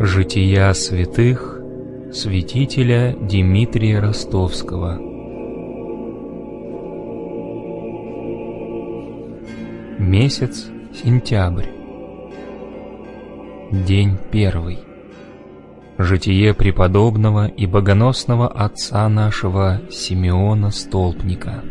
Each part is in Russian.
Жития святых святителя Дмитрия Ростовского. Месяц сентябрь. День первый. Житие преподобного и богоносного отца нашего Симеона Столпника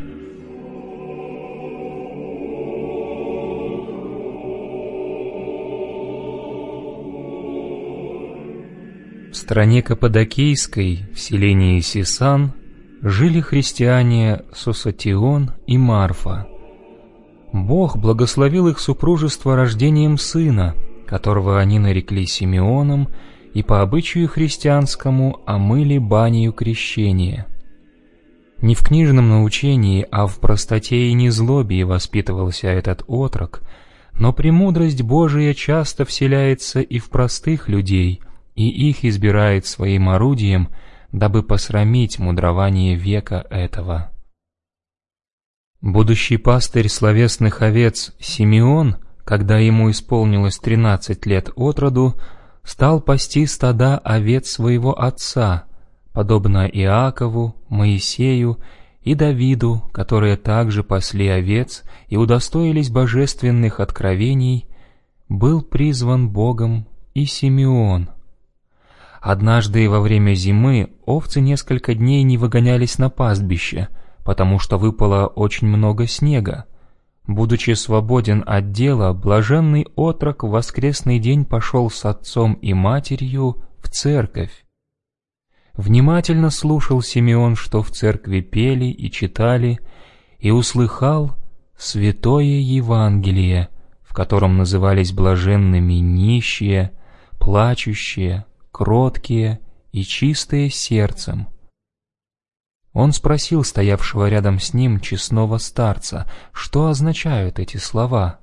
стране Каппадокийской, в селении Сисан, жили христиане Сосатион и Марфа. Бог благословил их супружество рождением сына, которого они нарекли Симеоном, и по обычаю христианскому омыли банию крещения. Не в книжном научении, а в простоте и незлобии воспитывался этот отрок, но премудрость Божия часто вселяется и в простых людей, и их избирает своим орудием, дабы посрамить мудрование века этого. Будущий пастырь словесных овец Симеон, когда ему исполнилось тринадцать лет от роду, стал пасти стада овец своего отца, подобно Иакову, Моисею и Давиду, которые также пасли овец и удостоились божественных откровений, был призван Богом и Симеон — Однажды во время зимы овцы несколько дней не выгонялись на пастбище, потому что выпало очень много снега. Будучи свободен от дела, блаженный отрок в воскресный день пошел с отцом и матерью в церковь. Внимательно слушал Симеон, что в церкви пели и читали, и услыхал святое Евангелие, в котором назывались блаженными нищие, плачущие, кроткие и чистые сердцем. Он спросил стоявшего рядом с ним честного старца, что означают эти слова.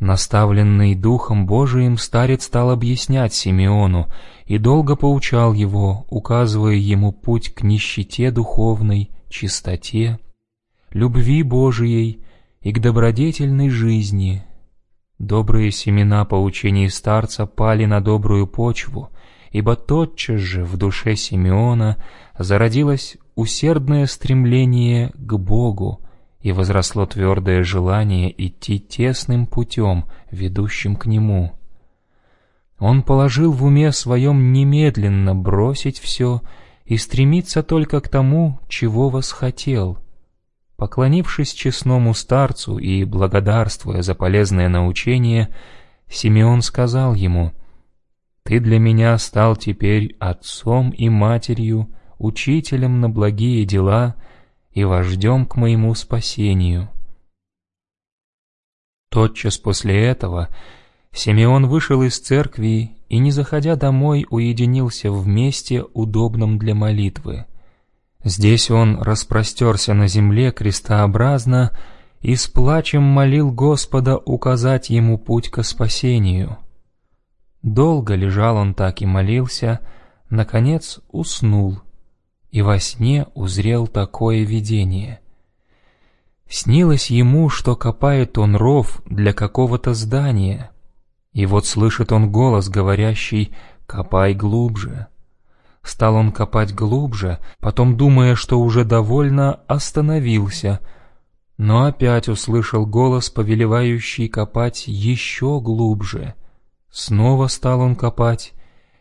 Наставленный Духом Божиим старец стал объяснять Симеону и долго поучал его, указывая ему путь к нищете духовной, чистоте, любви Божией и к добродетельной жизни. Добрые семена поучений старца пали на добрую почву, ибо тотчас же в душе Симеона зародилось усердное стремление к Богу и возросло твердое желание идти тесным путем, ведущим к Нему. Он положил в уме своем немедленно бросить все и стремиться только к тому, чего восхотел. Поклонившись честному старцу и благодарствуя за полезное научение, Симеон сказал ему — ты для меня стал теперь отцом и матерью, учителем на благие дела и вождем к моему спасению». Тотчас после этого Симеон вышел из церкви и, не заходя домой, уединился в месте, удобном для молитвы. Здесь он распростерся на земле крестообразно и с плачем молил Господа указать ему путь ко спасению — Долго лежал он так и молился, наконец уснул, и во сне узрел такое видение. Снилось ему, что копает он ров для какого-то здания, и вот слышит он голос, говорящий «копай глубже». Стал он копать глубже, потом, думая, что уже довольно, остановился, но опять услышал голос, повелевающий копать еще глубже — Снова стал он копать,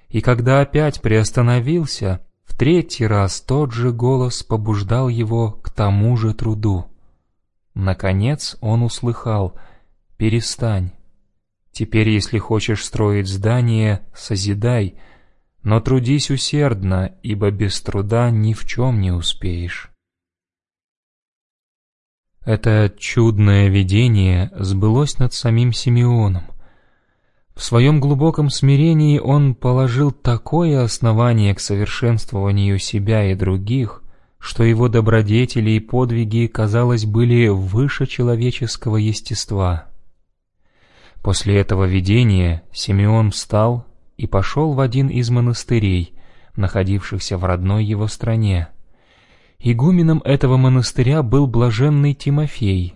и когда опять приостановился, в третий раз тот же голос побуждал его к тому же труду. Наконец он услыхал «Перестань. Теперь, если хочешь строить здание, созидай, но трудись усердно, ибо без труда ни в чем не успеешь». Это чудное видение сбылось над самим Симеоном. В своем глубоком смирении он положил такое основание к совершенствованию себя и других, что его добродетели и подвиги, казалось, были выше человеческого естества. После этого видения Симеон встал и пошел в один из монастырей, находившихся в родной его стране. Игуменом этого монастыря был блаженный Тимофей.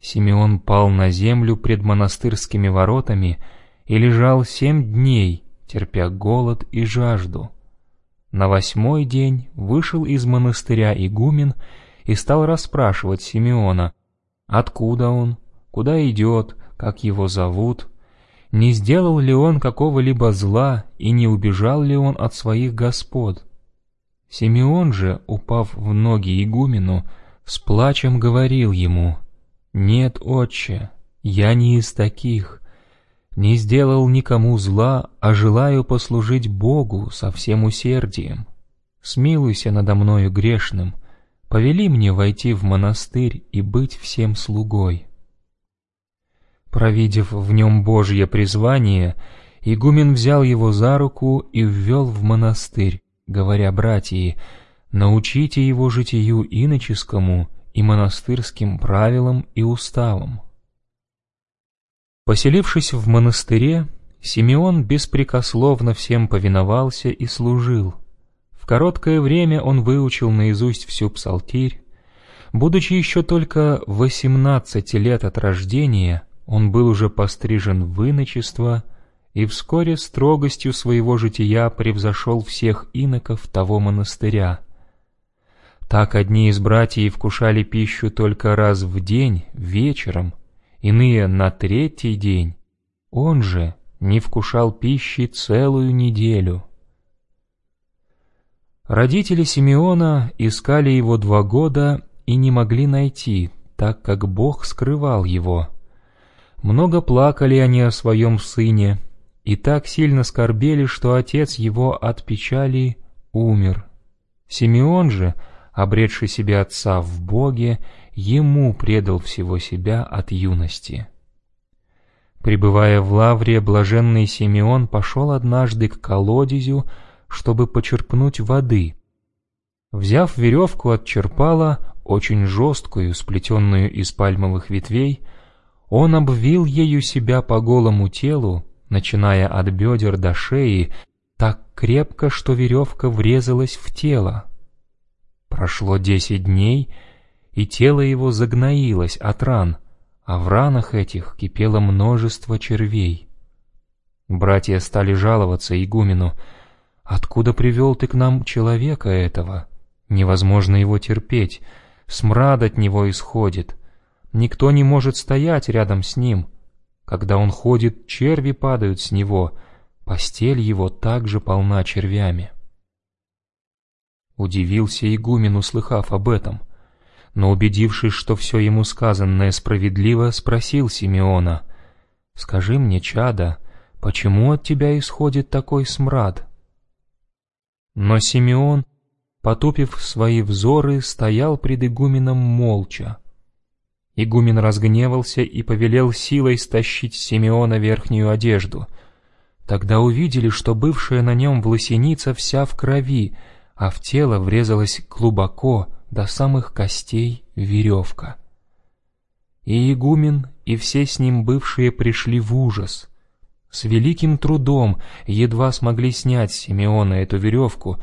Симеон пал на землю пред монастырскими воротами и лежал семь дней, терпя голод и жажду. На восьмой день вышел из монастыря игумен и стал расспрашивать Симеона, откуда он, куда идет, как его зовут, не сделал ли он какого-либо зла и не убежал ли он от своих господ. Симеон же, упав в ноги игумену, с плачем говорил ему, «Нет, отче, я не из таких, не сделал никому зла, а желаю послужить Богу со всем усердием. Смилуйся надо мною грешным, повели мне войти в монастырь и быть всем слугой». Провидев в нем Божье призвание, игумен взял его за руку и ввел в монастырь, говоря братьи, «Научите его житию иноческому и монастырским правилам и уставам». Поселившись в монастыре, Симеон беспрекословно всем повиновался и служил. В короткое время он выучил наизусть всю псалтирь. Будучи еще только восемнадцати лет от рождения, он был уже пострижен в иночество и вскоре строгостью своего жития превзошел всех иноков того монастыря. Так одни из братьев вкушали пищу только раз в день, вечером, иные на третий день. Он же не вкушал пищи целую неделю. Родители Симеона искали его два года и не могли найти, так как Бог скрывал его. Много плакали они о своем сыне, и так сильно скорбели, что отец его от печали умер. Симеон же, обретший себе отца в Боге, ему предал всего себя от юности. Пребывая в лавре, блаженный Симеон пошел однажды к колодезю, чтобы почерпнуть воды. Взяв веревку от черпала, очень жесткую, сплетенную из пальмовых ветвей, он обвил ею себя по голому телу, начиная от бедер до шеи, так крепко, что веревка врезалась в тело. Прошло десять дней, и тело его загноилось от ран, а в ранах этих кипело множество червей. Братья стали жаловаться игумену, «Откуда привел ты к нам человека этого? Невозможно его терпеть, смрад от него исходит». Никто не может стоять рядом с ним. Когда он ходит, черви падают с него, постель его также полна червями. Удивился игумен, услыхав об этом, но, убедившись, что все ему сказанное справедливо, спросил Симеона, «Скажи мне, чада, почему от тебя исходит такой смрад?» Но Симеон, потупив свои взоры, стоял пред игуменом молча, Игумен разгневался и повелел силой стащить с Симеона верхнюю одежду. Тогда увидели, что бывшая на нем власеница вся в крови, а в тело врезалась глубоко, до самых костей, веревка. И игумен, и все с ним бывшие пришли в ужас. С великим трудом едва смогли снять Симеона эту веревку,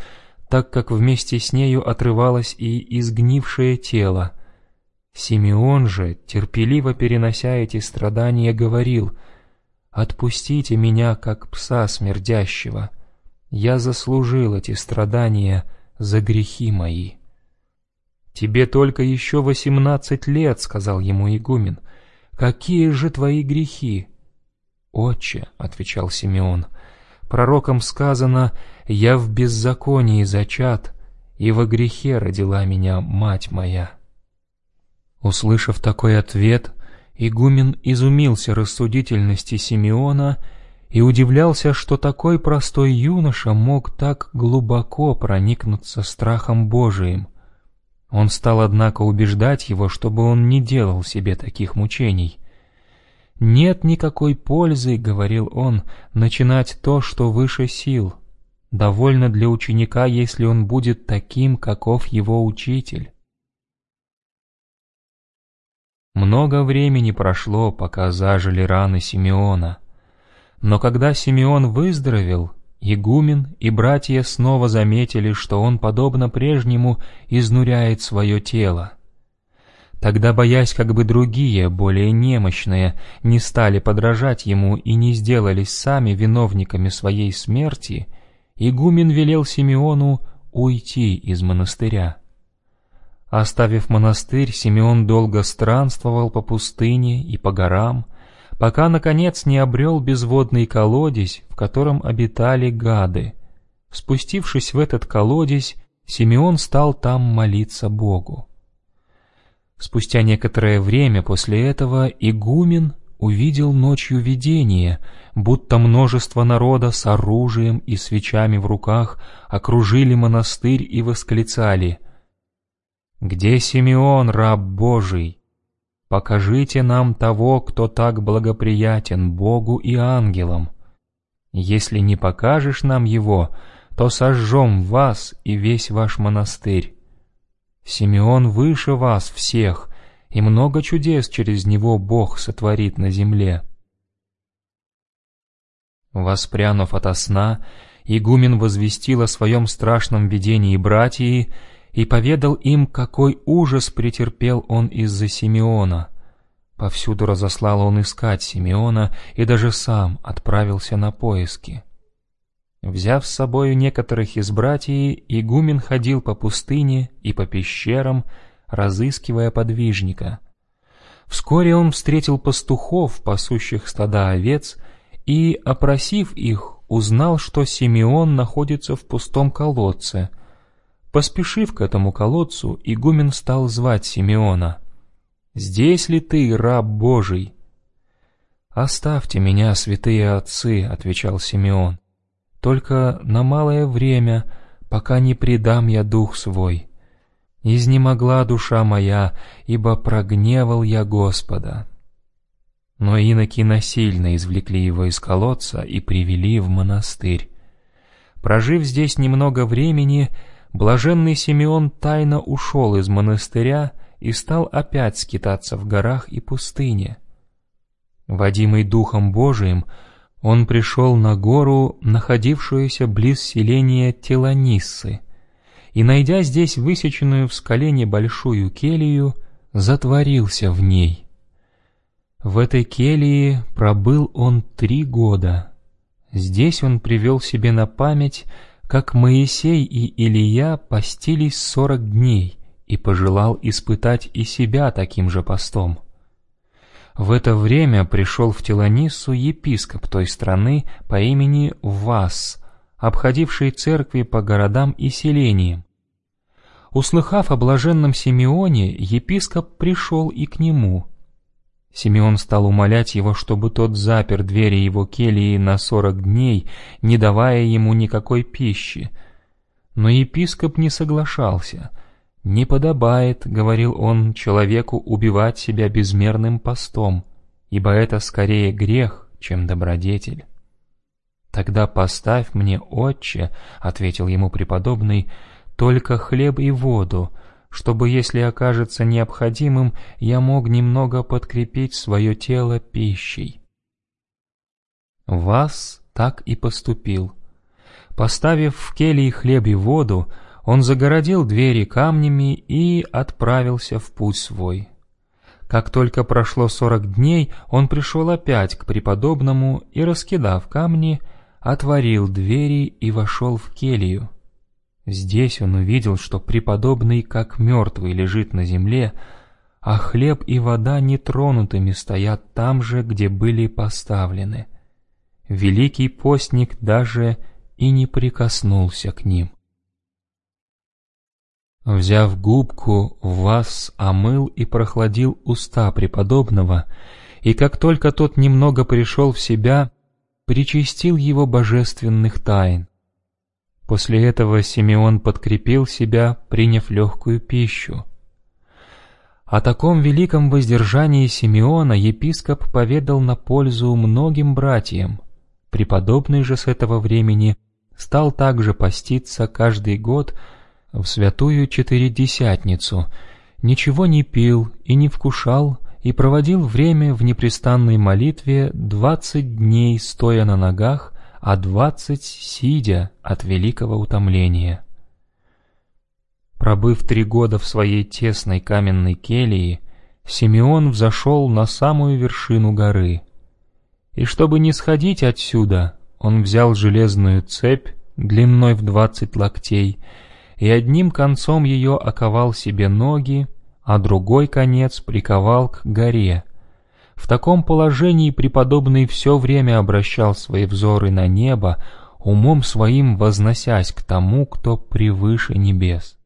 так как вместе с нею отрывалось и изгнившее тело — Симеон же, терпеливо перенося эти страдания, говорил, «Отпустите меня, как пса смердящего. Я заслужил эти страдания за грехи мои». «Тебе только еще восемнадцать лет», — сказал ему игумен. «Какие же твои грехи?» «Отче», — отвечал Симеон, — «пророком сказано, я в беззаконии зачат, и во грехе родила меня мать моя». Услышав такой ответ, игумен изумился рассудительности Симеона и удивлялся, что такой простой юноша мог так глубоко проникнуться страхом Божиим. Он стал, однако, убеждать его, чтобы он не делал себе таких мучений. «Нет никакой пользы, — говорил он, — начинать то, что выше сил. Довольно для ученика, если он будет таким, каков его учитель». Много времени прошло, пока зажили раны Симеона. Но когда Симеон выздоровел, игумен и братья снова заметили, что он, подобно прежнему, изнуряет свое тело. Тогда, боясь, как бы другие, более немощные, не стали подражать ему и не сделались сами виновниками своей смерти, игумен велел Симеону уйти из монастыря. Оставив монастырь, Симеон долго странствовал по пустыне и по горам, пока, наконец, не обрел безводный колодец, в котором обитали гады. Спустившись в этот колодец, Симеон стал там молиться Богу. Спустя некоторое время после этого игумен увидел ночью видение, будто множество народа с оружием и свечами в руках окружили монастырь и восклицали «Где Симеон, раб Божий? Покажите нам того, кто так благоприятен Богу и ангелам. Если не покажешь нам его, то сожжем вас и весь ваш монастырь». Симеон выше вас всех, и много чудес через него Бог сотворит на земле. Воспрянув ото сна, игумен возвестил о своем страшном видении братьи и поведал им, какой ужас претерпел он из-за Симеона. Повсюду разослал он искать Симеона и даже сам отправился на поиски. Взяв с собою некоторых из братьев, игумен ходил по пустыне и по пещерам, разыскивая подвижника. Вскоре он встретил пастухов, пасущих стада овец, и, опросив их, узнал, что Симеон находится в пустом колодце. Поспешив к этому колодцу, игумен стал звать Симеона. «Здесь ли ты, раб Божий?» «Оставьте меня, святые отцы», — отвечал Симеон только на малое время, пока не предам я дух свой. Изнемогла душа моя, ибо прогневал я Господа. Но иноки насильно извлекли его из колодца и привели в монастырь. Прожив здесь немного времени, блаженный Симеон тайно ушел из монастыря и стал опять скитаться в горах и пустыне. Водимый Духом Божиим, он пришел на гору, находившуюся близ селения Теланиссы, и, найдя здесь высеченную в скале небольшую келью, затворился в ней. В этой келье пробыл он три года. Здесь он привел себе на память, как Моисей и Илия постились сорок дней и пожелал испытать и себя таким же постом. В это время пришел в Телониссу епископ той страны по имени Вас, обходивший церкви по городам и селениям. Услыхав о блаженном Симеоне, епископ пришел и к нему. Симеон стал умолять его, чтобы тот запер двери его келии на сорок дней, не давая ему никакой пищи. Но епископ не соглашался — «Не подобает, — говорил он, — человеку убивать себя безмерным постом, ибо это скорее грех, чем добродетель». «Тогда поставь мне, отче, — ответил ему преподобный, — только хлеб и воду, чтобы, если окажется необходимым, я мог немного подкрепить свое тело пищей». Вас так и поступил. Поставив в келье хлеб и воду, он загородил двери камнями и отправился в путь свой. Как только прошло сорок дней, он пришел опять к преподобному и, раскидав камни, отворил двери и вошел в келью. Здесь он увидел, что преподобный как мертвый лежит на земле, а хлеб и вода нетронутыми стоят там же, где были поставлены. Великий постник даже и не прикоснулся к ним. Взяв губку, вас омыл и прохладил уста преподобного, и как только тот немного пришел в себя, причастил его божественных тайн. После этого Симеон подкрепил себя, приняв легкую пищу. О таком великом воздержании Симеона епископ поведал на пользу многим братьям. Преподобный же с этого времени стал также поститься каждый год, в святую Четыредесятницу, ничего не пил и не вкушал, и проводил время в непрестанной молитве двадцать дней стоя на ногах, а двадцать сидя от великого утомления. Пробыв три года в своей тесной каменной келии, Симеон взошел на самую вершину горы. И чтобы не сходить отсюда, он взял железную цепь длиной в двадцать локтей и одним концом ее оковал себе ноги, а другой конец приковал к горе. В таком положении преподобный все время обращал свои взоры на небо, умом своим возносясь к тому, кто превыше небес.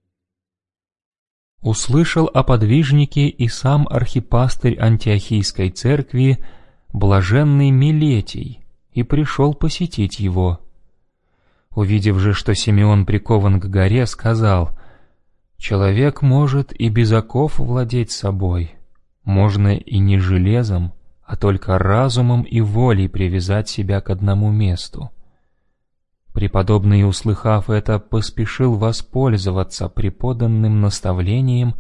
Услышал о подвижнике и сам архипастырь Антиохийской церкви, блаженный Милетий, и пришел посетить его. Увидев же, что Симеон прикован к горе, сказал, «Человек может и без оков владеть собой, можно и не железом, а только разумом и волей привязать себя к одному месту». Преподобный, услыхав это, поспешил воспользоваться преподанным наставлением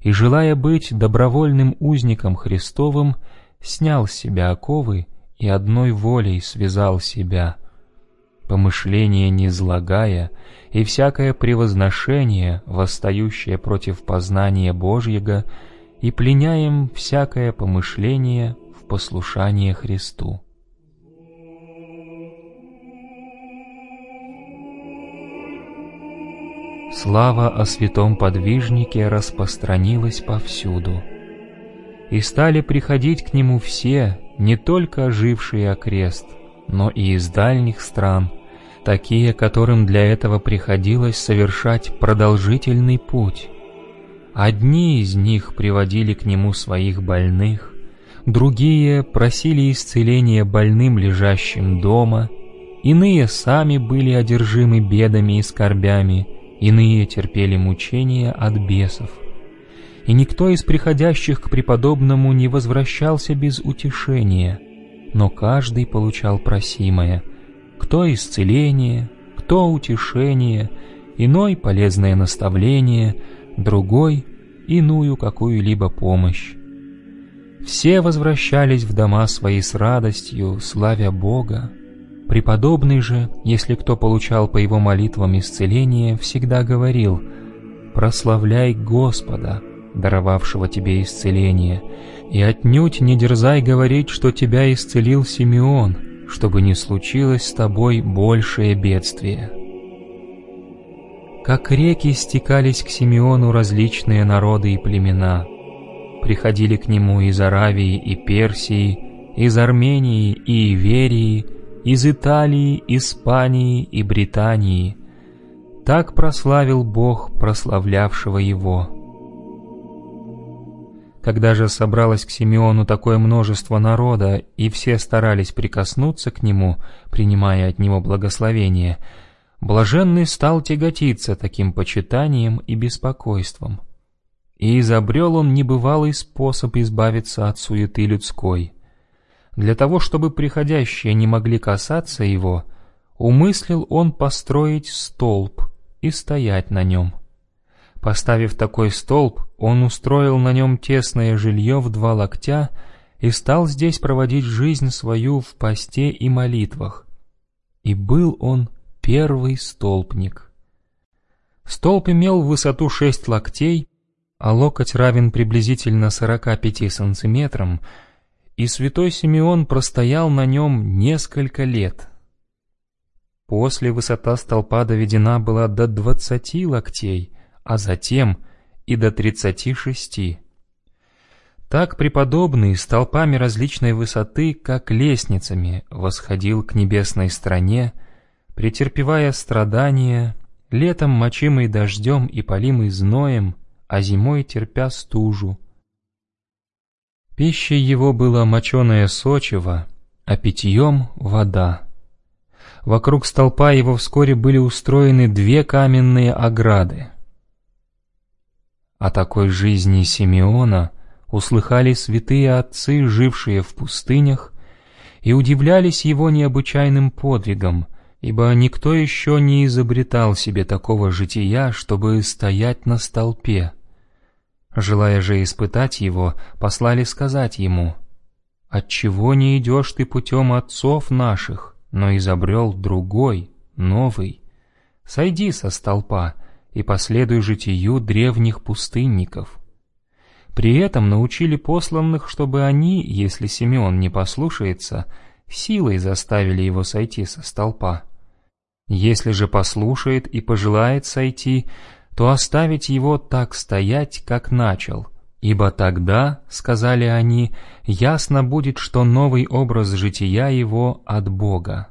и, желая быть добровольным узником Христовым, снял с себя оковы и одной волей связал себя. Помышление не злагая, и всякое превозношение, восстающее против познания Божьего, и пленяем всякое помышление в послушание Христу. Слава о святом подвижнике распространилась повсюду. И стали приходить к нему все, не только жившие окрест, но и из дальних стран, такие, которым для этого приходилось совершать продолжительный путь. Одни из них приводили к нему своих больных, другие просили исцеления больным, лежащим дома, иные сами были одержимы бедами и скорбями, иные терпели мучения от бесов. И никто из приходящих к преподобному не возвращался без утешения, но каждый получал просимое, кто исцеление, кто утешение, иной полезное наставление, другой иную какую-либо помощь. Все возвращались в дома свои с радостью, славя Бога, Преподобный же, если кто получал по его молитвам исцеление, всегда говорил «Прославляй Господа, даровавшего тебе исцеление, и отнюдь не дерзай говорить, что тебя исцелил Симеон, чтобы не случилось с тобой большее бедствие». Как реки стекались к Симеону различные народы и племена, приходили к нему из Аравии и Персии, из Армении и Иверии, из Италии, Испании и Британии. Так прославил Бог прославлявшего его. Когда же собралось к Симеону такое множество народа, и все старались прикоснуться к нему, принимая от него благословение, блаженный стал тяготиться таким почитанием и беспокойством. И изобрел он небывалый способ избавиться от суеты людской — для того, чтобы приходящие не могли касаться его, умыслил он построить столб и стоять на нем. Поставив такой столб, он устроил на нем тесное жилье в два локтя и стал здесь проводить жизнь свою в посте и молитвах. И был он первый столбник. Столб имел высоту шесть локтей, а локоть равен приблизительно сорока пяти сантиметрам, и святой Симеон простоял на нем несколько лет. После высота столпа доведена была до двадцати локтей, а затем и до тридцати шести. Так преподобный столпами различной высоты, как лестницами, восходил к небесной стране, претерпевая страдания, летом мочимый дождем и полимый зноем, а зимой терпя стужу, Пищей его было моченое сочево, а питьем — вода. Вокруг столпа его вскоре были устроены две каменные ограды. О такой жизни Симеона услыхали святые отцы, жившие в пустынях, и удивлялись его необычайным подвигом, ибо никто еще не изобретал себе такого жития, чтобы стоять на столпе. Желая же испытать его, послали сказать ему, «Отчего не идешь ты путем отцов наших, но изобрел другой, новый? Сойди со столпа и последуй житию древних пустынников». При этом научили посланных, чтобы они, если Симеон не послушается, силой заставили его сойти со столпа. Если же послушает и пожелает сойти, то оставить его так стоять, как начал. Ибо тогда, — сказали они, — ясно будет, что новый образ жития его от Бога.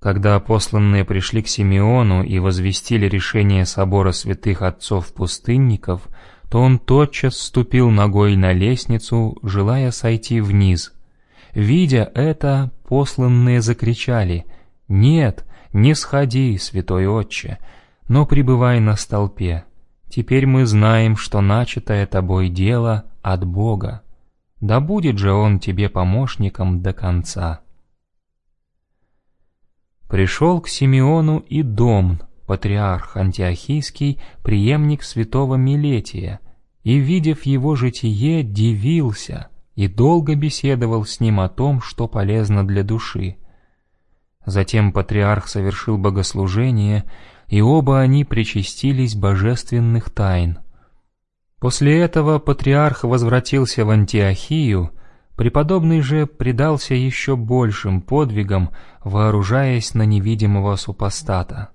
Когда посланные пришли к Симеону и возвестили решение собора святых отцов-пустынников, то он тотчас ступил ногой на лестницу, желая сойти вниз. Видя это, посланные закричали «Нет, не сходи, святой отче, но пребывай на столпе. Теперь мы знаем, что начатое тобой дело от Бога. Да будет же Он тебе помощником до конца». Пришел к Симеону и Домн, патриарх антиохийский, преемник святого Милетия, и, видев его житие, дивился и долго беседовал с ним о том, что полезно для души. Затем патриарх совершил богослужение, и оба они причастились божественных тайн. После этого патриарх возвратился в Антиохию, преподобный же предался еще большим подвигам, вооружаясь на невидимого супостата.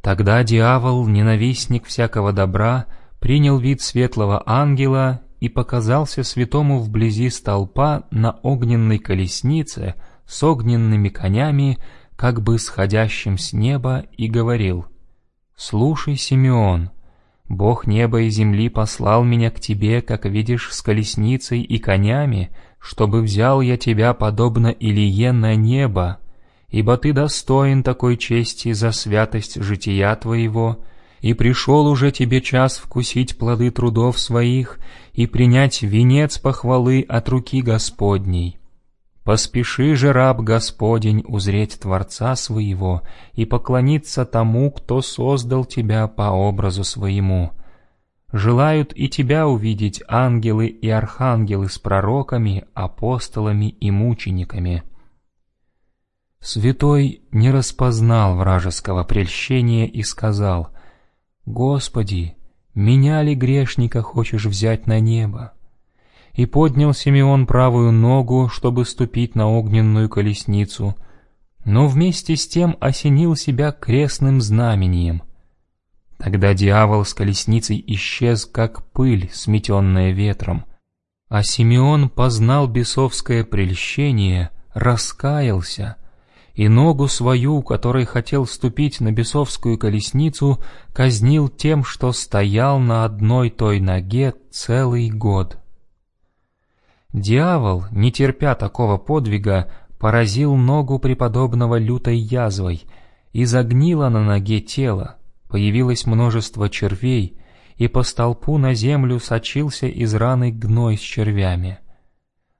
Тогда дьявол, ненавистник всякого добра, принял вид светлого ангела и показался святому вблизи столпа на огненной колеснице — с огненными конями, как бы сходящим с неба, и говорил, «Слушай, Симеон, Бог неба и земли послал меня к тебе, как видишь, с колесницей и конями, чтобы взял я тебя подобно Илие на небо, ибо ты достоин такой чести за святость жития твоего, и пришел уже тебе час вкусить плоды трудов своих и принять венец похвалы от руки Господней. Поспеши же, раб Господень, узреть Творца своего и поклониться тому, кто создал тебя по образу своему. Желают и тебя увидеть ангелы и архангелы с пророками, апостолами и мучениками. Святой не распознал вражеского прельщения и сказал, «Господи, меня ли грешника хочешь взять на небо?» И поднял Симеон правую ногу, чтобы ступить на огненную колесницу, но вместе с тем осенил себя крестным знамением. Тогда дьявол с колесницей исчез, как пыль, сметенная ветром, а Симеон познал бесовское прельщение, раскаялся — и ногу свою, которой хотел ступить на бесовскую колесницу, казнил тем, что стоял на одной той ноге целый год. Дьявол, не терпя такого подвига, поразил ногу преподобного лютой язвой, и загнило на ноге тело, появилось множество червей, и по столпу на землю сочился из раны гной с червями.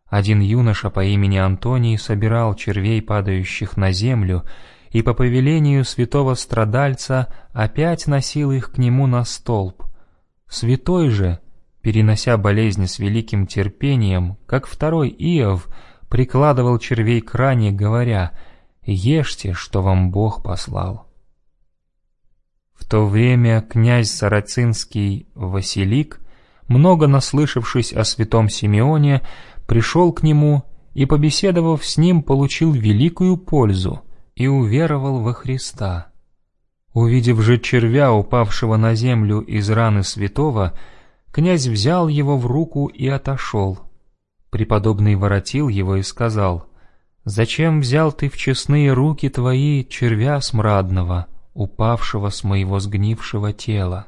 Один юноша по имени Антоний собирал червей, падающих на землю, и по повелению святого страдальца опять носил их к нему на столб. Святой же, перенося болезни с великим терпением, как второй Иов, прикладывал червей к ране, говоря «Ешьте, что вам Бог послал». В то время князь Сарацинский Василик, много наслышавшись о святом Симеоне, пришел к нему и, побеседовав с ним, получил великую пользу и уверовал во Христа. Увидев же червя, упавшего на землю из раны святого, Князь взял его в руку и отошел. Преподобный воротил его и сказал, «Зачем взял ты в честные руки твои червя смрадного, упавшего с моего сгнившего тела?»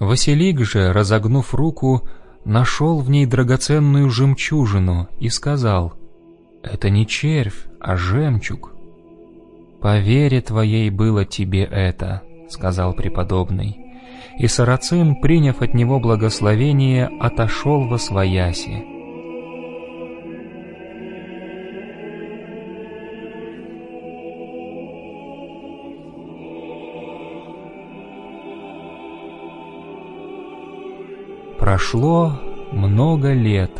Василик же, разогнув руку, нашел в ней драгоценную жемчужину и сказал, «Это не червь, а жемчуг». «По вере твоей было тебе это», — сказал преподобный и Сарацин, приняв от него благословение, отошел во свояси. Прошло много лет,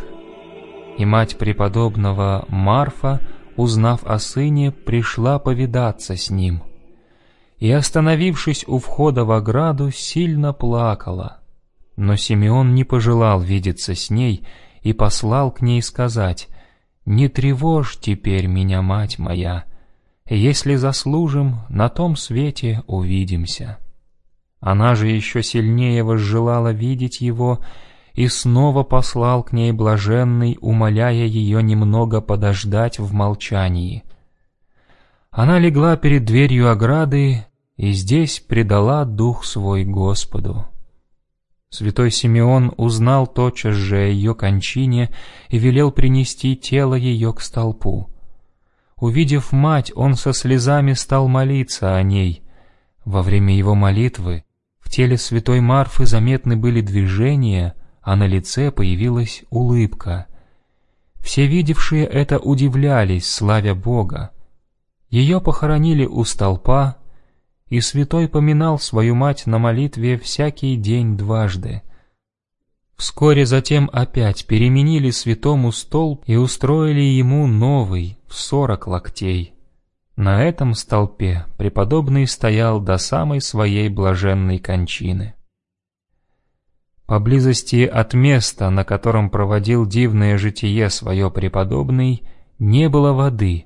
и мать преподобного Марфа, узнав о сыне, пришла повидаться с ним — и, остановившись у входа в ограду, сильно плакала. Но Симеон не пожелал видеться с ней и послал к ней сказать, «Не тревожь теперь меня, мать моя, если заслужим, на том свете увидимся». Она же еще сильнее возжелала видеть его и снова послал к ней блаженный, умоляя ее немного подождать в молчании. Она легла перед дверью ограды и здесь предала дух свой Господу. Святой Симеон узнал тотчас же о ее кончине и велел принести тело ее к столпу. Увидев мать, он со слезами стал молиться о ней. Во время его молитвы в теле святой Марфы заметны были движения, а на лице появилась улыбка. Все видевшие это удивлялись, славя Бога. Ее похоронили у столпа, и святой поминал свою мать на молитве всякий день дважды. Вскоре затем опять переменили святому столб и устроили ему новый, в сорок локтей. На этом столпе преподобный стоял до самой своей блаженной кончины. Поблизости от места, на котором проводил дивное житие свое преподобный, не было воды.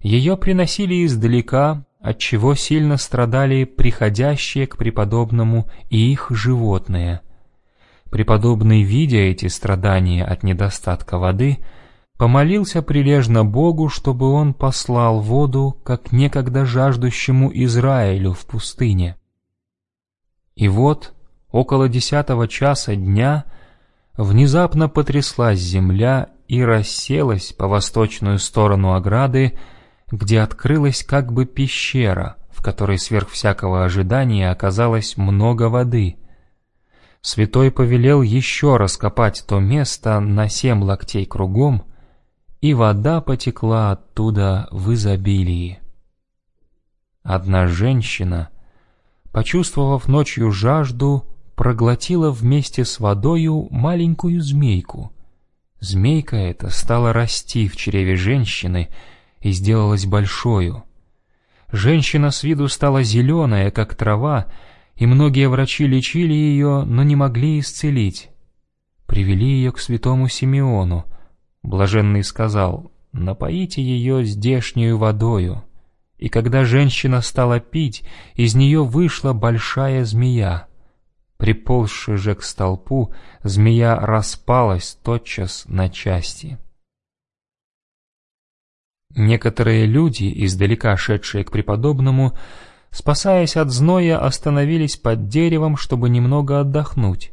Ее приносили издалека, отчего сильно страдали приходящие к преподобному и их животные. Преподобный, видя эти страдания от недостатка воды, помолился прилежно Богу, чтобы он послал воду, как некогда жаждущему Израилю в пустыне. И вот, около десятого часа дня, внезапно потряслась земля и расселась по восточную сторону ограды, где открылась как бы пещера, в которой сверх всякого ожидания оказалось много воды. Святой повелел еще раскопать то место на семь локтей кругом, и вода потекла оттуда в изобилии. Одна женщина, почувствовав ночью жажду, проглотила вместе с водою маленькую змейку. Змейка эта стала расти в чреве женщины — и сделалась большою. Женщина с виду стала зеленая, как трава, и многие врачи лечили ее, но не могли исцелить. Привели ее к святому Симеону. Блаженный сказал, «Напоите ее здешнюю водою». И когда женщина стала пить, из нее вышла большая змея. Приползши же к столпу, змея распалась тотчас на части. Некоторые люди, издалека шедшие к преподобному, спасаясь от зноя, остановились под деревом, чтобы немного отдохнуть.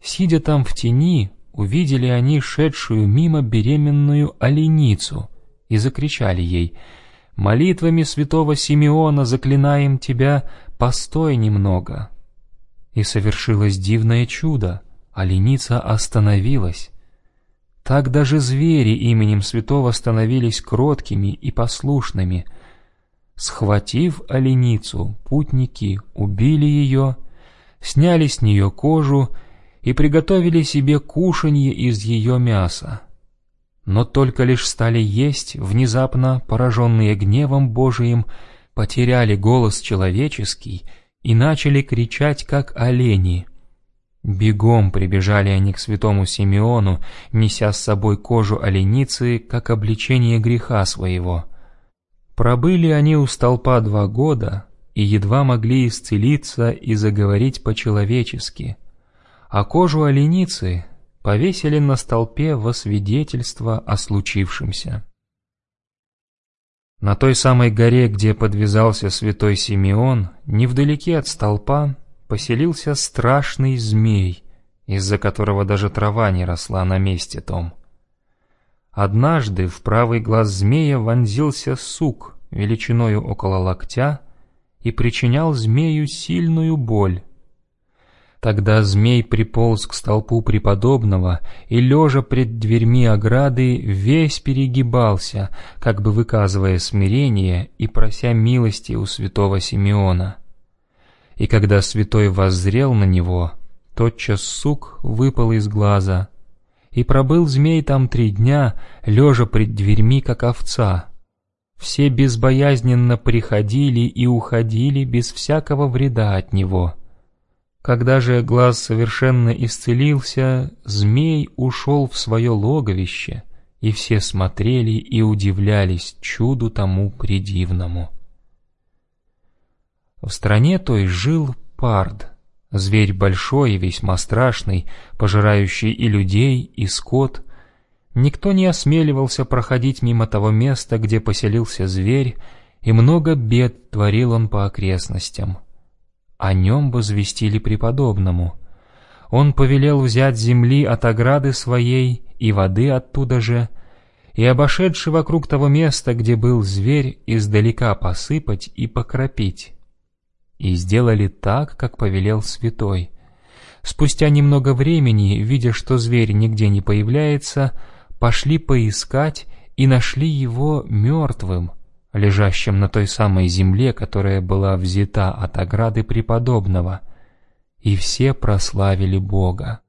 Сидя там в тени, увидели они шедшую мимо беременную оленицу и закричали ей «Молитвами святого Симеона заклинаем тебя, постой немного». И совершилось дивное чудо, оленица остановилась. Так даже звери именем святого становились кроткими и послушными. Схватив оленицу, путники убили ее, сняли с нее кожу и приготовили себе кушанье из ее мяса. Но только лишь стали есть, внезапно, пораженные гневом Божиим, потеряли голос человеческий и начали кричать, как олени — Бегом прибежали они к святому Симеону, неся с собой кожу оленицы, как обличение греха своего. Пробыли они у столпа два года и едва могли исцелиться и заговорить по-человечески, а кожу оленицы повесили на столпе во свидетельство о случившемся. На той самой горе, где подвязался святой Симеон, невдалеке от столпа, поселился страшный змей, из-за которого даже трава не росла на месте том. Однажды в правый глаз змея вонзился сук величиною около локтя и причинял змею сильную боль. Тогда змей приполз к столпу преподобного и, лежа пред дверьми ограды, весь перегибался, как бы выказывая смирение и прося милости у святого Симеона. И когда святой воззрел на него, тотчас сук выпал из глаза, и пробыл змей там три дня, лежа пред дверьми, как овца. Все безбоязненно приходили и уходили без всякого вреда от него. Когда же глаз совершенно исцелился, змей ушел в свое логовище, и все смотрели и удивлялись чуду тому придивному. В стране той жил пард, зверь большой и весьма страшный, пожирающий и людей, и скот. Никто не осмеливался проходить мимо того места, где поселился зверь, и много бед творил он по окрестностям. О нем возвестили преподобному. Он повелел взять земли от ограды своей и воды оттуда же, и, обошедший вокруг того места, где был зверь, издалека посыпать и покропить. И сделали так, как повелел святой. Спустя немного времени, видя, что зверь нигде не появляется, пошли поискать и нашли его мертвым — лежащем на той самой земле, которая была взята от ограды преподобного, и все прославили Бога.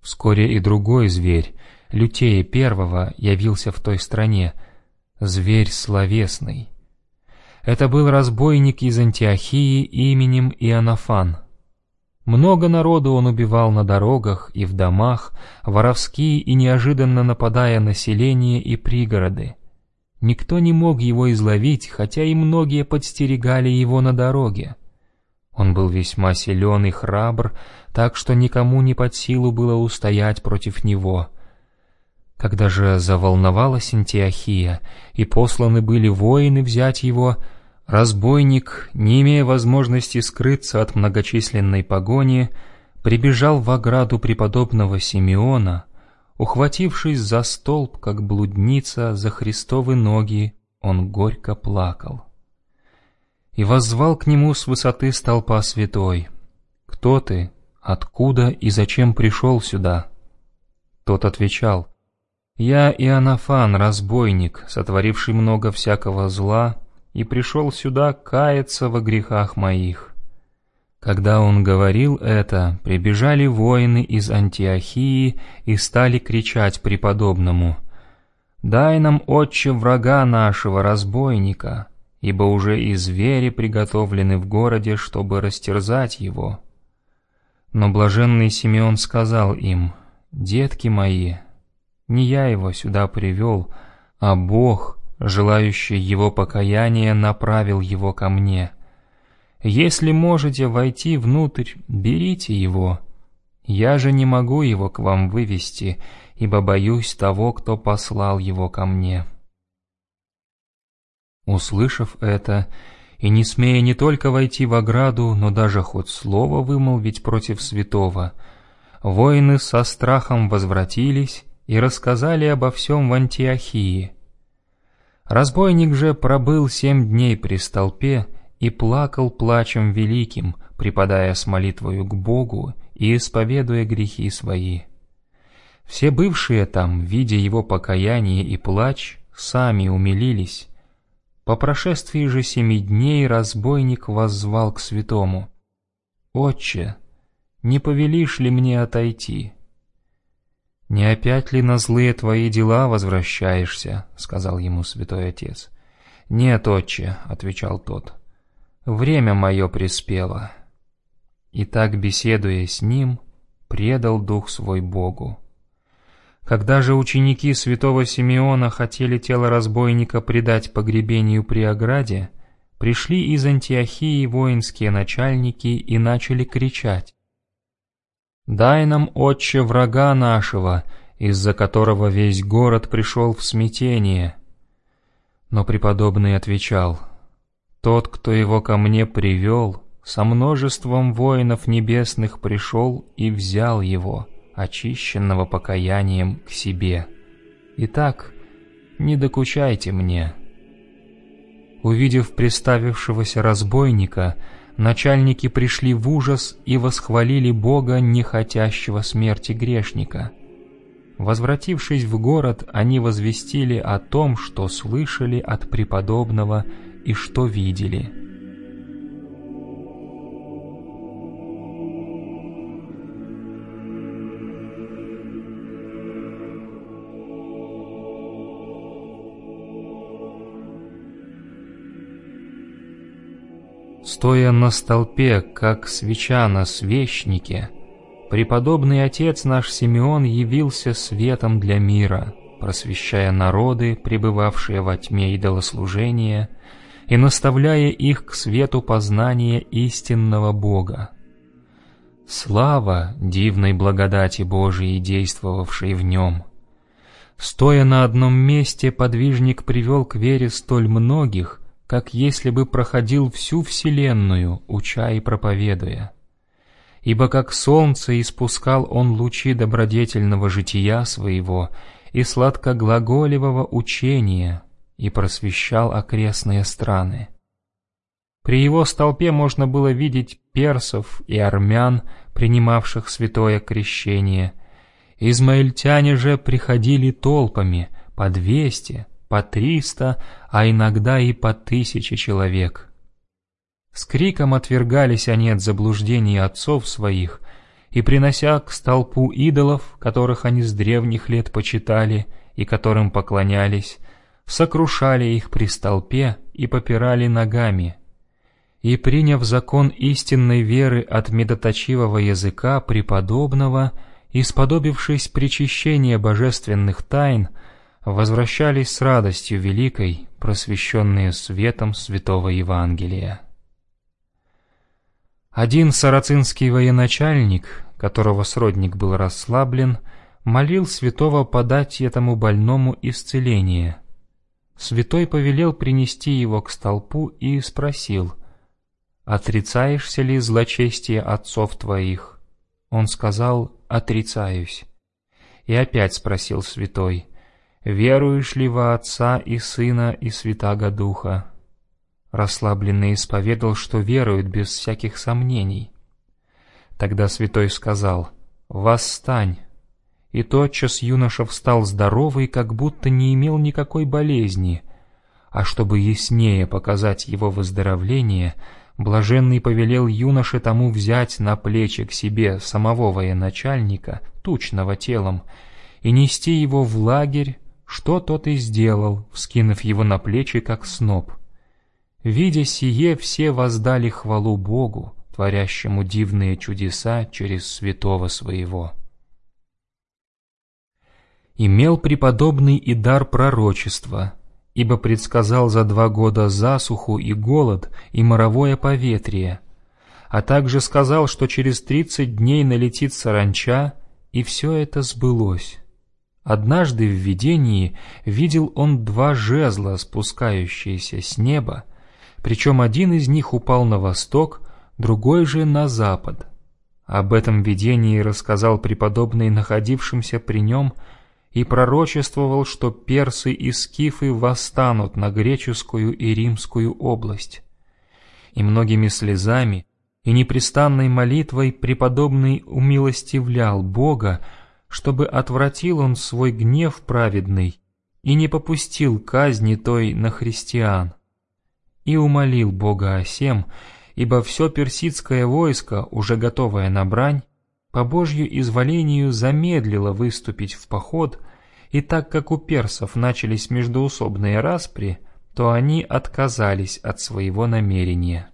Вскоре и другой зверь, лютее первого, явился в той стране, зверь словесный. Это был разбойник из Антиохии именем Иоаннафан — много народу он убивал на дорогах и в домах, воровские и неожиданно нападая на селения и пригороды. Никто не мог его изловить, хотя и многие подстерегали его на дороге. Он был весьма силен и храбр, так что никому не под силу было устоять против него. Когда же заволновалась Антиохия, и посланы были воины взять его, — Разбойник, не имея возможности скрыться от многочисленной погони, прибежал в ограду преподобного Симеона, ухватившись за столб, как блудница, за Христовы ноги, он горько плакал. И воззвал к нему с высоты столпа святой. «Кто ты? Откуда и зачем пришел сюда?» Тот отвечал, «Я Иоаннафан, разбойник, сотворивший много всякого зла, и пришел сюда каяться во грехах моих». Когда он говорил это, прибежали воины из Антиохии и стали кричать преподобному, «Дай нам, отче, врага нашего, разбойника, ибо уже и звери приготовлены в городе, чтобы растерзать его». Но блаженный Симеон сказал им, «Детки мои, не я его сюда привел, а Бог, желающий его покаяния, направил его ко мне. Если можете войти внутрь, берите его. Я же не могу его к вам вывести, ибо боюсь того, кто послал его ко мне». Услышав это, и не смея не только войти в ограду, но даже хоть слово вымолвить против святого, воины со страхом возвратились и рассказали обо всем в Антиохии, Разбойник же пробыл семь дней при столпе и плакал плачем великим, припадая с молитвою к Богу и исповедуя грехи свои. Все бывшие там, видя его покаяние и плач, сами умилились. По прошествии же семи дней разбойник воззвал к святому. «Отче, не повелишь ли мне отойти?» «Не опять ли на злые твои дела возвращаешься?» — сказал ему святой отец. «Нет, отче», — отвечал тот, — «время мое приспело». И так, беседуя с ним, предал дух свой Богу. Когда же ученики святого Симеона хотели тело разбойника предать погребению при ограде, пришли из Антиохии воинские начальники и начали кричать. Дай нам, Отче, врага нашего, из-за которого весь город пришел в смятение. Но преподобный отвечал, Тот, кто его ко мне привел, со множеством воинов небесных пришел и взял его, очищенного покаянием, к себе. Итак, не докучайте мне». Увидев приставившегося разбойника, начальники пришли в ужас и восхвалили Бога, не хотящего смерти грешника. Возвратившись в город, они возвестили о том, что слышали от преподобного и что видели – Стоя на столпе, как свеча на свечнике, преподобный отец наш Симеон явился светом для мира, просвещая народы, пребывавшие во тьме идолослужения, и наставляя их к свету познания истинного Бога. Слава дивной благодати Божией, действовавшей в нем! Стоя на одном месте, подвижник привел к вере столь многих, как если бы проходил всю вселенную, уча и проповедуя. Ибо как солнце испускал он лучи добродетельного жития своего и сладкоглаголевого учения, и просвещал окрестные страны. При его столпе можно было видеть персов и армян, принимавших святое крещение. Измаильтяне же приходили толпами, по двести, по триста, а иногда и по тысяче человек. С криком отвергались они от заблуждений отцов своих, и, принося к столпу идолов, которых они с древних лет почитали и которым поклонялись, сокрушали их при столпе и попирали ногами. И, приняв закон истинной веры от медоточивого языка преподобного, и сподобившись причащения божественных тайн, возвращались с радостью великой, просвещенные светом святого Евангелия. Один сарацинский военачальник, которого сродник был расслаблен, молил святого подать этому больному исцеление. Святой повелел принести его к столпу и спросил, «Отрицаешься ли злочестие отцов твоих?» Он сказал, «Отрицаюсь». И опять спросил святой, «Веруешь ли во Отца и Сына и Святаго Духа?» Расслабленный исповедал, что верует без всяких сомнений. Тогда святой сказал, «Восстань!» И тотчас юноша встал здоровый, как будто не имел никакой болезни. А чтобы яснее показать его выздоровление, блаженный повелел юноше тому взять на плечи к себе самого военачальника, тучного телом, и нести его в лагерь, что тот и сделал, вскинув его на плечи, как сноп. Видя сие, все воздали хвалу Богу, творящему дивные чудеса через святого своего. Имел преподобный и дар пророчества, ибо предсказал за два года засуху и голод и моровое поветрие, а также сказал, что через тридцать дней налетит саранча, и все это сбылось. Однажды в видении видел он два жезла, спускающиеся с неба, причем один из них упал на восток, другой же на запад. Об этом видении рассказал преподобный находившимся при нем и пророчествовал, что персы и скифы восстанут на греческую и римскую область. И многими слезами и непрестанной молитвой преподобный умилостивлял Бога, чтобы отвратил он свой гнев праведный и не попустил казни той на христиан. И умолил Бога о сем, ибо все персидское войско, уже готовое на брань, по Божью изволению замедлило выступить в поход, и так как у персов начались междоусобные распри, то они отказались от своего намерения.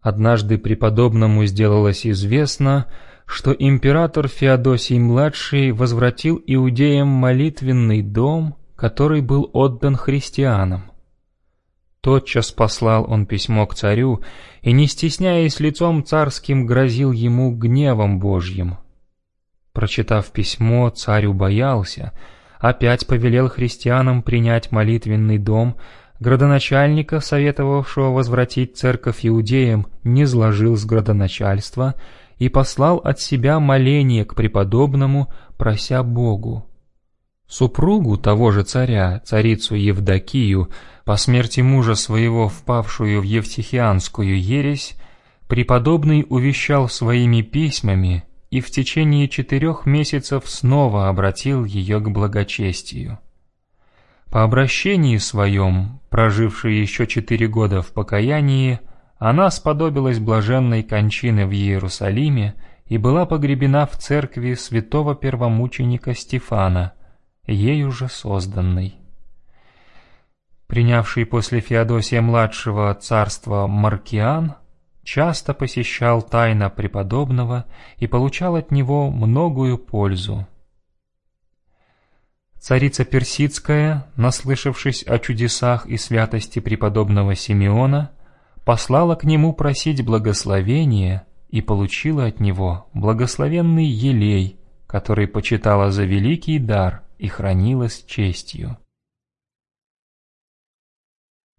Однажды преподобному сделалось известно, что император Феодосий-младший возвратил иудеям молитвенный дом, который был отдан христианам. Тотчас послал он письмо к царю и, не стесняясь лицом царским, грозил ему гневом Божьим. Прочитав письмо, царь убоялся, опять повелел христианам принять молитвенный дом, градоначальника, советовавшего возвратить церковь иудеям, не сложил с градоначальства — и послал от себя моление к преподобному, прося Богу. Супругу того же царя, царицу Евдокию, по смерти мужа своего, впавшую в евтихианскую ересь, преподобный увещал своими письмами и в течение четырех месяцев снова обратил ее к благочестию. По обращении своем, проживший еще четыре года в покаянии, она сподобилась блаженной кончины в Иерусалиме и была погребена в церкви святого первомученика Стефана, ею же созданной. принявший после Феодосия-младшего царство Маркиан, часто посещал тайно преподобного и получал от него многую пользу. Царица Персидская, наслышавшись о чудесах и святости преподобного Симеона, послала к нему просить благословения и получила от него благословенный елей, который почитала за великий дар и хранила с честью.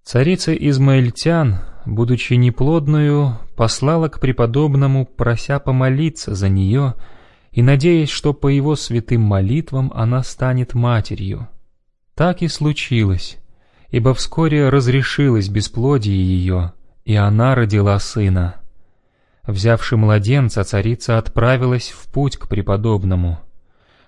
Царица Измаильтян, будучи неплодную, послала к преподобному, прося помолиться за нее и надеясь, что по его святым молитвам она станет матерью. Так и случилось, ибо вскоре разрешилось бесплодие ее, и она родила сына. Взявши младенца, царица отправилась в путь к преподобному.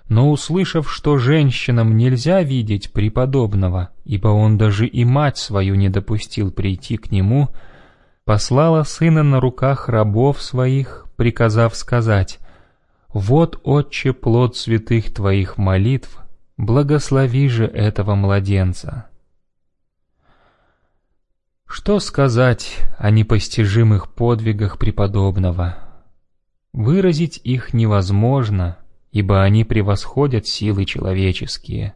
Но услышав, что женщинам нельзя видеть преподобного, ибо он даже и мать свою не допустил прийти к нему, послала сына на руках рабов своих, приказав сказать, «Вот, Отче, плод святых Твоих молитв, благослови же этого младенца». Что сказать о непостижимых подвигах преподобного? Выразить их невозможно, ибо они превосходят силы человеческие.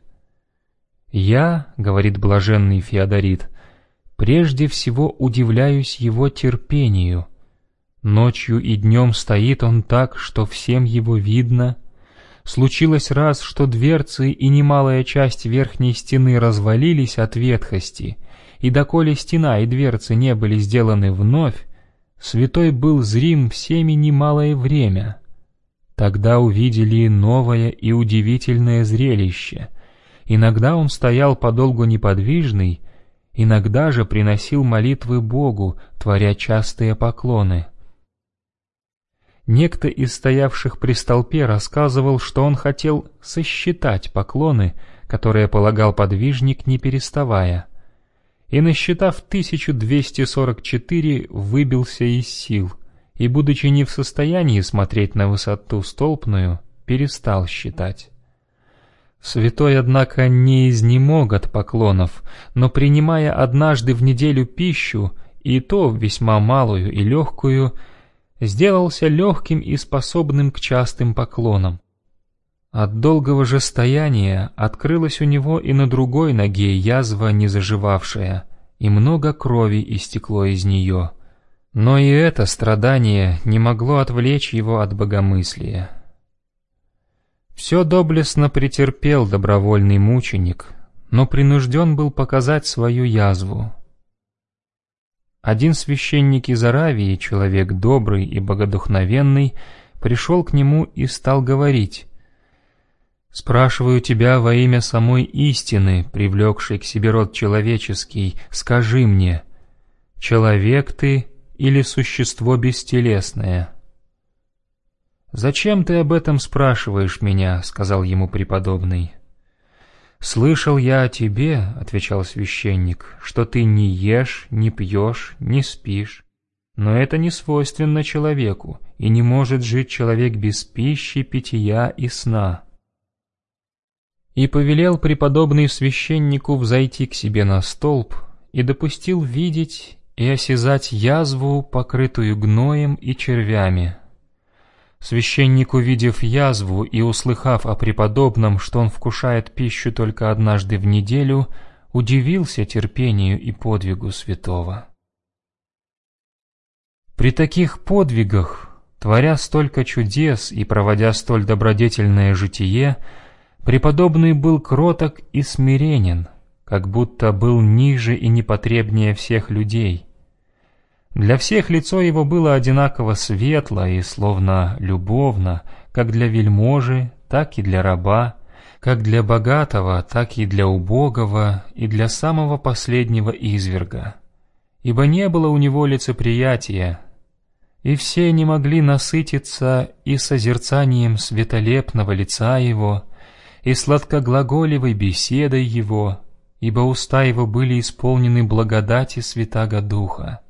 «Я, — говорит блаженный Феодорит, — прежде всего удивляюсь его терпению. Ночью и днем стоит он так, что всем его видно. Случилось раз, что дверцы и немалая часть верхней стены развалились от ветхости — и доколе стена и дверцы не были сделаны вновь, святой был зрим всеми немалое время. Тогда увидели новое и удивительное зрелище. Иногда он стоял подолгу неподвижный, иногда же приносил молитвы Богу, творя частые поклоны. Некто из стоявших при столпе рассказывал, что он хотел сосчитать поклоны, которые полагал подвижник, не переставая — и, насчитав 1244, выбился из сил, и, будучи не в состоянии смотреть на высоту столпную, перестал считать. Святой, однако, не изнемог от поклонов, но, принимая однажды в неделю пищу, и то весьма малую и легкую, сделался легким и способным к частым поклонам. От долгого же стояния открылась у него и на другой ноге язва не заживавшая, и много крови истекло из нее. Но и это страдание не могло отвлечь его от богомыслия. Все доблестно претерпел добровольный мученик, но принужден был показать свою язву. Один священник из Аравии, человек добрый и богодухновенный, пришел к нему и стал говорить, Спрашиваю тебя во имя самой истины, привлекшей к себе род человеческий, скажи мне, человек ты или существо бестелесное?» «Зачем ты об этом спрашиваешь меня?» — сказал ему преподобный. «Слышал я о тебе, — отвечал священник, — что ты не ешь, не пьешь, не спишь. Но это не свойственно человеку, и не может жить человек без пищи, питья и сна». И повелел преподобный священнику взойти к себе на столб, и допустил видеть и осязать язву, покрытую гноем и червями. Священник, увидев язву и услыхав о преподобном, что он вкушает пищу только однажды в неделю, удивился терпению и подвигу святого. При таких подвигах, творя столько чудес и проводя столь добродетельное житие, Преподобный был кроток и смиренен, как будто был ниже и непотребнее всех людей. Для всех лицо его было одинаково светло и словно любовно, как для вельможи, так и для раба, как для богатого, так и для убогого, и для самого последнего изверга. Ибо не было у него лицеприятия, и все не могли насытиться и созерцанием светолепного лица его, и сладкоглаголевой беседой его, ибо уста его были исполнены благодати Святаго Духа.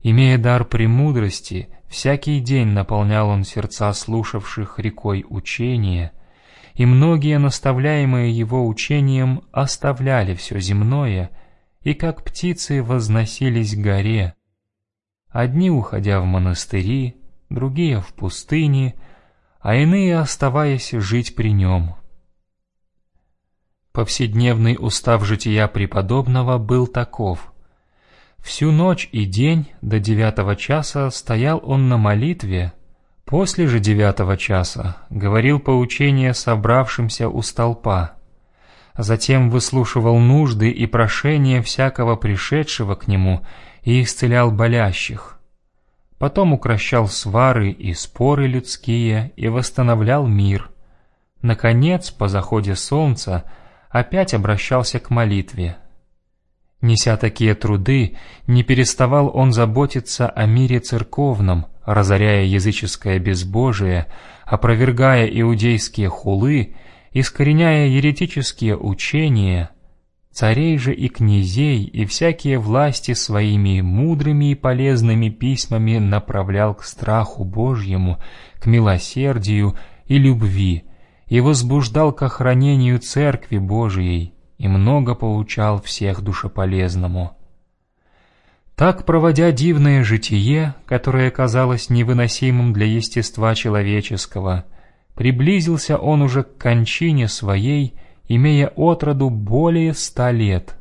Имея дар премудрости, всякий день наполнял он сердца слушавших рекой учения, и многие, наставляемые его учением, оставляли все земное и как птицы возносились к горе. Одни уходя в монастыри, другие в пустыне, а иные оставаясь жить при нем. Повседневный устав жития преподобного был таков. Всю ночь и день до девятого часа стоял он на молитве, после же девятого часа говорил поучение собравшимся у столпа, затем выслушивал нужды и прошения всякого пришедшего к нему и исцелял болящих. Потом укращал свары и споры людские и восстановлял мир. Наконец, по заходе солнца, опять обращался к молитве. Неся такие труды, не переставал он заботиться о мире церковном, разоряя языческое безбожие, опровергая иудейские хулы, искореняя еретические учения, царей же и князей и всякие власти своими мудрыми и полезными письмами направлял к страху Божьему, к милосердию и любви, и возбуждал к охранению Церкви Божией, и много поучал всех душеполезному. Так, проводя дивное житие, которое казалось невыносимым для естества человеческого, приблизился он уже к кончине своей, имея отроду более ста лет.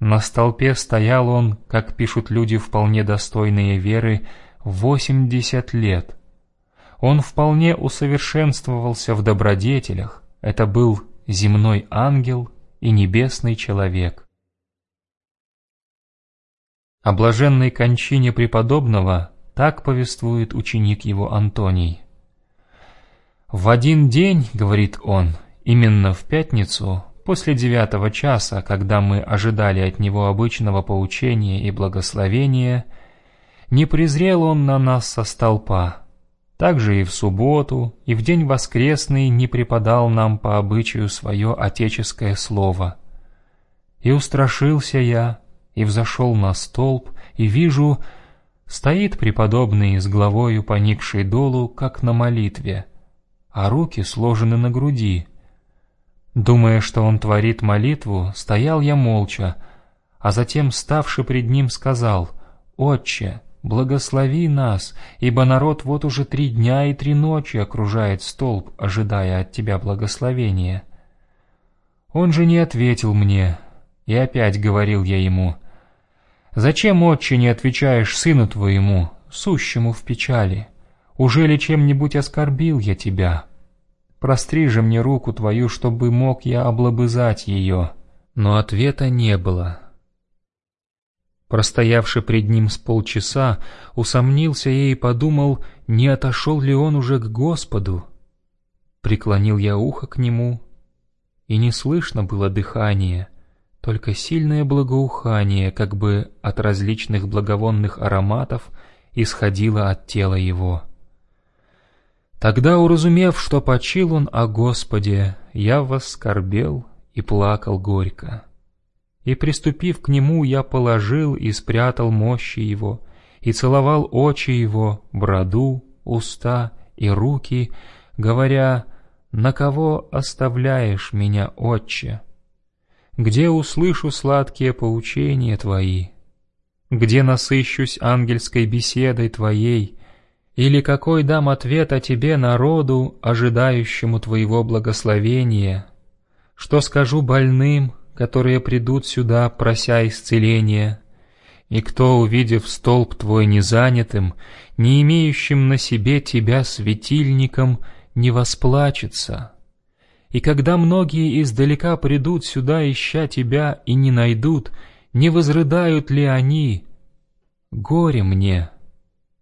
На столпе стоял он, как пишут люди вполне достойные веры, восемьдесят лет, он вполне усовершенствовался в добродетелях, это был земной ангел и небесный человек. О блаженной кончине преподобного так повествует ученик его Антоний. «В один день, — говорит он, — именно в пятницу, после девятого часа, когда мы ожидали от него обычного поучения и благословения, не презрел он на нас со столпа, также и в субботу, и в день воскресный не преподал нам по обычаю свое отеческое слово. И устрашился я, и взошел на столб, и вижу, стоит преподобный с головою поникшей долу, как на молитве, а руки сложены на груди. Думая, что он творит молитву, стоял я молча, а затем, ставший пред ним, сказал, «Отче, Благослови нас, ибо народ вот уже три дня и три ночи окружает столб, ожидая от Тебя благословения. Он же не ответил мне, и опять говорил я ему, «Зачем, отче, не отвечаешь сыну твоему, сущему в печали? Уже ли чем-нибудь оскорбил я тебя? Простри же мне руку твою, чтобы мог я облобызать ее». Но ответа не было. Простоявший пред ним с полчаса, усомнился я и подумал, не отошел ли он уже к Господу. Преклонил я ухо к нему, и не слышно было дыхания, только сильное благоухание, как бы от различных благовонных ароматов, исходило от тела его. Тогда, уразумев, что почил он о Господе, я воскорбел и плакал горько и, приступив к нему, я положил и спрятал мощи его, и целовал очи его, броду, уста и руки, говоря, «На кого оставляешь меня, Отче? Где услышу сладкие поучения Твои? Где насыщусь ангельской беседой Твоей? Или какой дам ответ о Тебе народу, ожидающему Твоего благословения? Что скажу больным, которые придут сюда, прося исцеления. И кто, увидев столб твой незанятым, не имеющим на себе тебя светильником, не восплачется. И когда многие издалека придут сюда, ища тебя, и не найдут, не возрыдают ли они? Горе мне!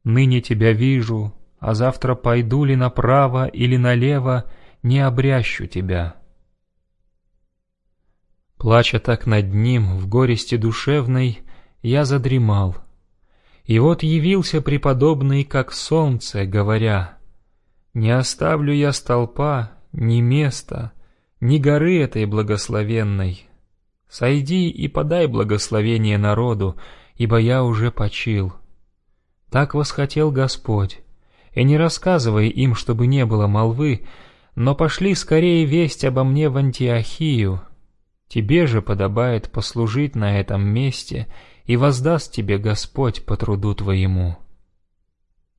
Ныне тебя вижу, а завтра пойду ли направо или налево, не обрящу тебя». Плача так над ним в горести душевной, я задремал. И вот явился преподобный, как солнце, говоря, «Не оставлю я столпа, ни места, ни горы этой благословенной. Сойди и подай благословение народу, ибо я уже почил». Так восхотел Господь, и не рассказывай им, чтобы не было молвы, но пошли скорее весть обо мне в Антиохию, Тебе же подобает послужить на этом месте, и воздаст тебе Господь по труду твоему».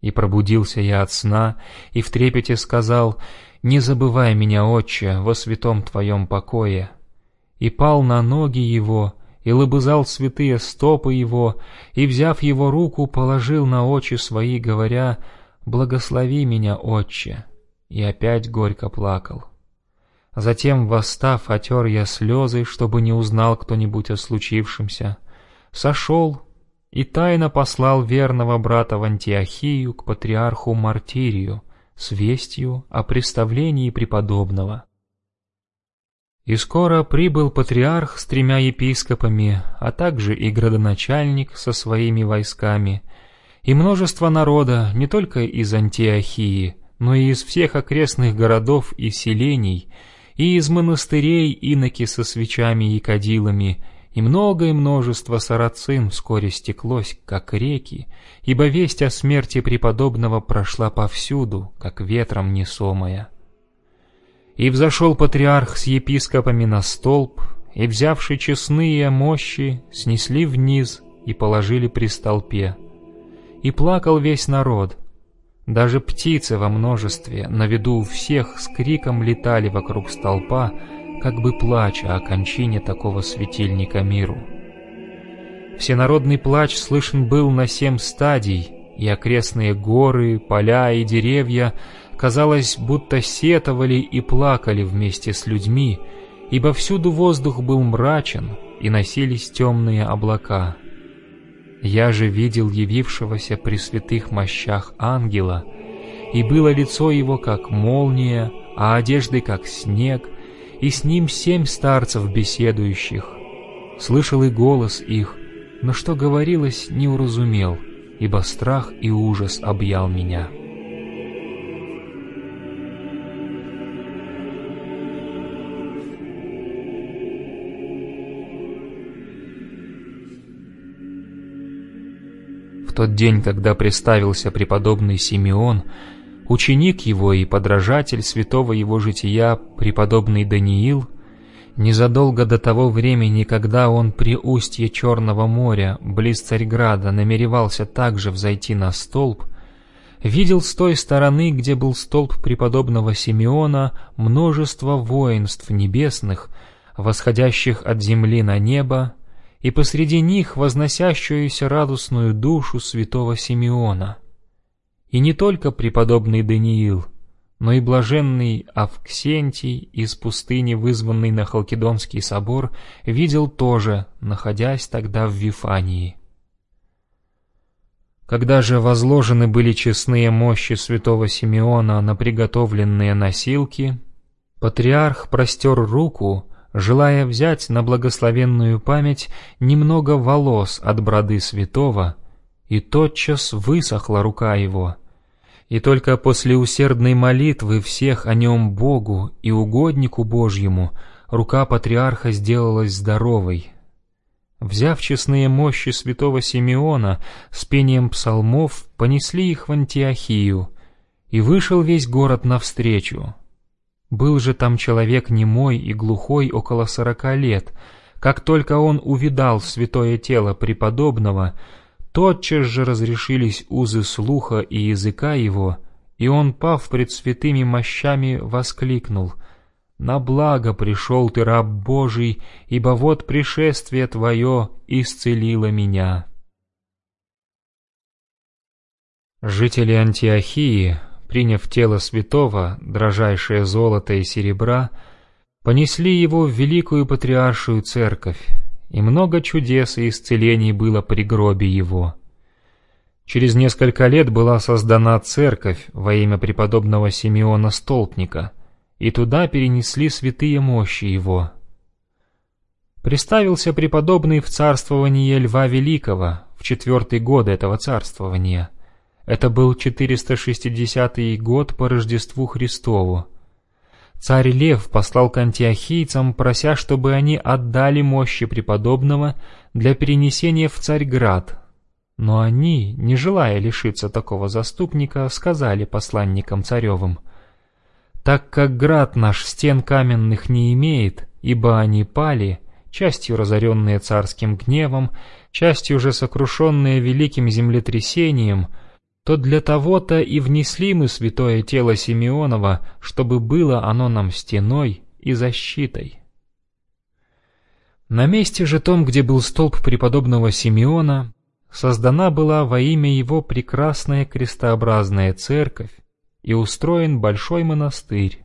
И пробудился я от сна, и в трепете сказал, «Не забывай меня, Отче, во святом Твоем покое». И пал на ноги его, и лобызал святые стопы его, и, взяв его руку, положил на очи свои, говоря, «Благослови меня, Отче!» И опять горько плакал. Затем, восстав, отер я слезы, чтобы не узнал кто-нибудь о случившемся. Сошел и тайно послал верного брата в Антиохию к патриарху Мартирию с вестью о представлении преподобного. И скоро прибыл патриарх с тремя епископами, а также и градоначальник со своими войсками, и множество народа не только из Антиохии, но и из всех окрестных городов и селений, и из монастырей иноки со свечами и кадилами, и многое множество сарацин вскоре стеклось, как реки, ибо весть о смерти преподобного прошла повсюду, как ветром несомая. И взошел патриарх с епископами на столб, и, взявши честные мощи, снесли вниз и положили при столпе. И плакал весь народ. Даже птицы во множестве, на виду у всех, с криком летали вокруг столпа, как бы плача о кончине такого светильника миру. Всенародный плач слышен был на семь стадий, и окрестные горы, поля и деревья, казалось, будто сетовали и плакали вместе с людьми, ибо всюду воздух был мрачен, и носились темные облака. Я же видел явившегося при святых мощах ангела, и было лицо его как молния, а одежды как снег, и с ним семь старцев беседующих. Слышал и голос их, но что говорилось, не уразумел, ибо страх и ужас объял меня». Тот день, когда представился преподобный Симеон, ученик его и подражатель святого его жития, преподобный Даниил, незадолго до того времени, когда он при устье Черного моря, близ Царьграда, намеревался также взойти на столб, видел с той стороны, где был столб преподобного Симеона, множество воинств небесных, восходящих от земли на небо, и посреди них возносящуюся радостную душу святого Симеона — и не только преподобный Даниил, но и блаженный Авксентий из пустыни, вызванный на Халкидонский собор, видел тоже, находясь тогда в Вифании. Когда же возложены были честные мощи святого Симеона на приготовленные носилки, патриарх простер руку, желая взять на благословенную память немного волос от броды святого, и тотчас высохла рука его — и только после усердной молитвы всех о нем Богу и угоднику Божьему рука патриарха сделалась здоровой. Взяв честные мощи святого Симеона, с пением псалмов понесли их в Антиохию, и вышел весь город навстречу. Был же там человек немой и глухой около сорока лет. Как только он увидал святое тело преподобного, Тотчас же разрешились узы слуха и языка его, и он, пав пред святыми мощами, воскликнул «На благо пришел ты, раб Божий, ибо вот пришествие твое исцелило меня». Жители Антиохии, приняв тело святого, дрожайшее золото и серебра, понесли его в великую патриаршую церковь, и много чудес и исцелений было при гробе его. Через несколько лет была создана церковь во имя преподобного Симеона Столпника, и туда перенесли святые мощи его. Приставился преподобный в царствование Льва Великого в четвертый год этого царствования. Это был 460 год по Рождеству Христову. Царь Лев послал к антиохийцам, прося, чтобы они отдали мощи преподобного для перенесения в Царьград. Но они, не желая лишиться такого заступника, сказали посланникам царевым, «Так как град наш стен каменных не имеет, ибо они пали, частью разоренные царским гневом, частью же сокрушенные великим землетрясением, то для того-то и внесли мы святое тело Симеонова, чтобы было оно нам стеной и защитой. На месте же том, где был столб преподобного Симеона, создана была во имя его прекрасная крестообразная церковь и устроен большой монастырь.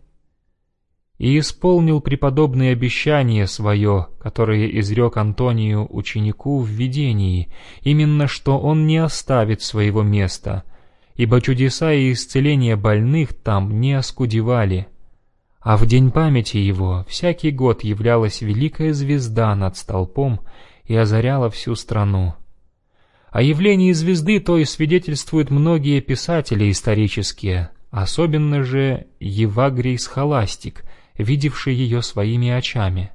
И исполнил преподобное обещание свое, которое изрек Антонию ученику в видении, именно что он не оставит своего места, ибо чудеса и исцеления больных там не оскудевали — а в день памяти его всякий год являлась великая звезда над столпом и озаряла всю страну. О явлении звезды той свидетельствуют многие писатели исторические, особенно же Евагрий Схоластик, видевший ее своими очами.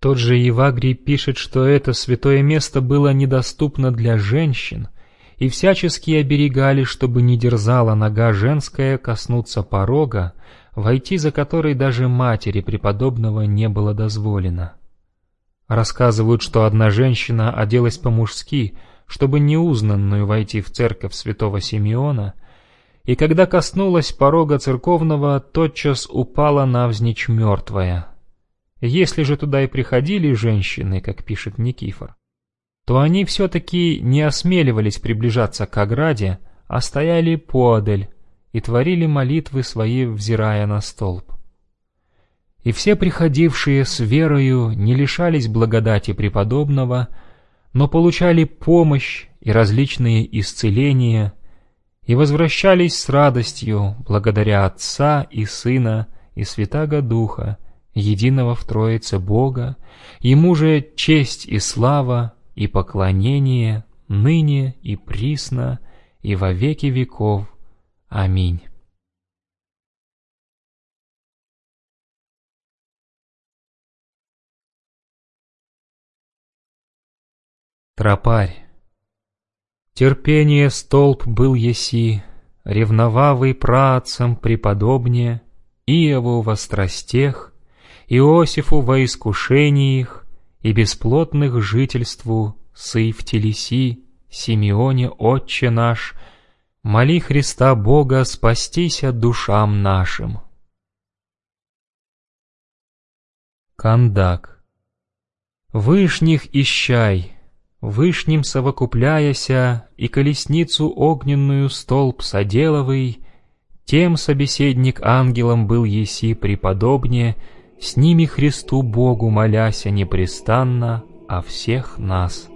Тот же Евагрий пишет, что это святое место было недоступно для женщин, и всячески оберегали, чтобы не дерзала нога женская коснуться порога, войти за которой даже матери преподобного не было дозволено. Рассказывают, что одна женщина оделась по-мужски, чтобы неузнанную войти в церковь святого Симеона, и когда коснулась порога церковного, тотчас упала навзничь мертвая. Если же туда и приходили женщины, как пишет Никифор, то они все-таки не осмеливались приближаться к ограде, а стояли поодаль, и творили молитвы свои, взирая на столб. И все приходившие с верою не лишались благодати преподобного, но получали помощь и различные исцеления, и возвращались с радостью благодаря Отца и Сына и Святаго Духа, единого в Троице Бога, Ему же честь и слава и поклонение ныне и присно и во веки веков. Аминь. Тропарь. Терпение столб был еси, ревновавый праотцам преподобнее, Иову во страстех, Иосифу во искушениях и бесплотных жительству сы в телеси, Симеоне, Отче наш — Моли Христа Бога спастися душам нашим. Кандак. Вышних ищай, вышним совокупляяся, И колесницу огненную столб соделовый, Тем собеседник ангелом был еси преподобнее, С ними Христу Богу моляся непрестанно О всех нас.